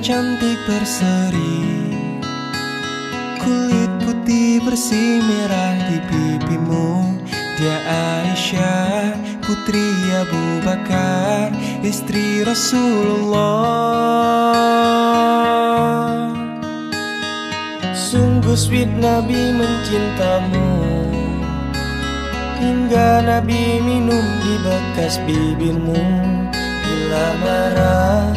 cantik berseri. Kulit putih bersih merah di pipimu. Dia Aisyah putri Abu Bakar Istri Rasulullah. Sungguh sweet Nabi mencintamu. Hingga Nabi minum di bekas bibirmu. Bila marah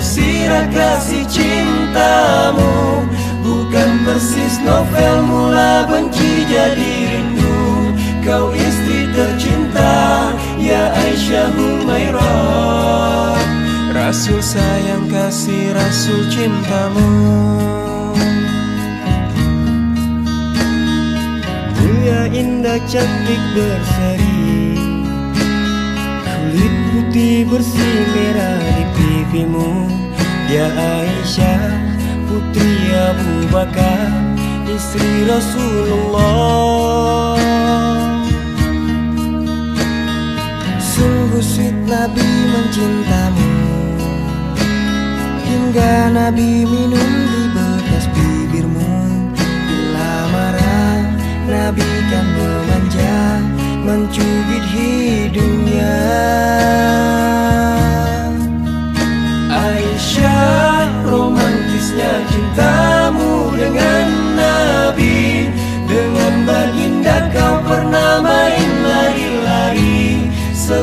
sirah kasih cintamu. Bukan persis novel mula benci jadi rindu. Kau istri tercinta Ya Aisyah Humairah Rasul sayang kasih Rasul cintamu. Mulia indah cantik berseri. Kulit putih bersih merah di pipimu Ya Aisyah putri Abu Bakar Istri Rasulullah. Sungguh sweet Nabi mencintamu. Hingga Nabi minum di bekas bibirmu. Bila marah Nabi kan memanja Mencubit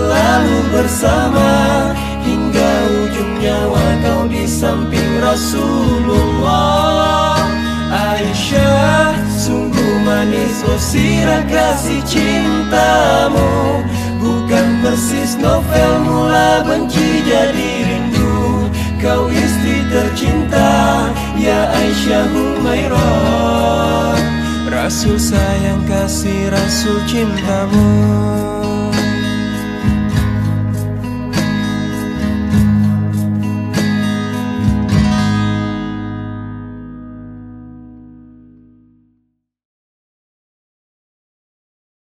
Selalu bersama. Hingga ujung nyawa kau di samping Rasulullah. Aisyah sungguh manis oh kasih cintamu. Bukan persis novel mula benci jadi rindu. Kau istri tercinta ya Aisyah Humairah. Rasul sayang kasih Rasul cintamu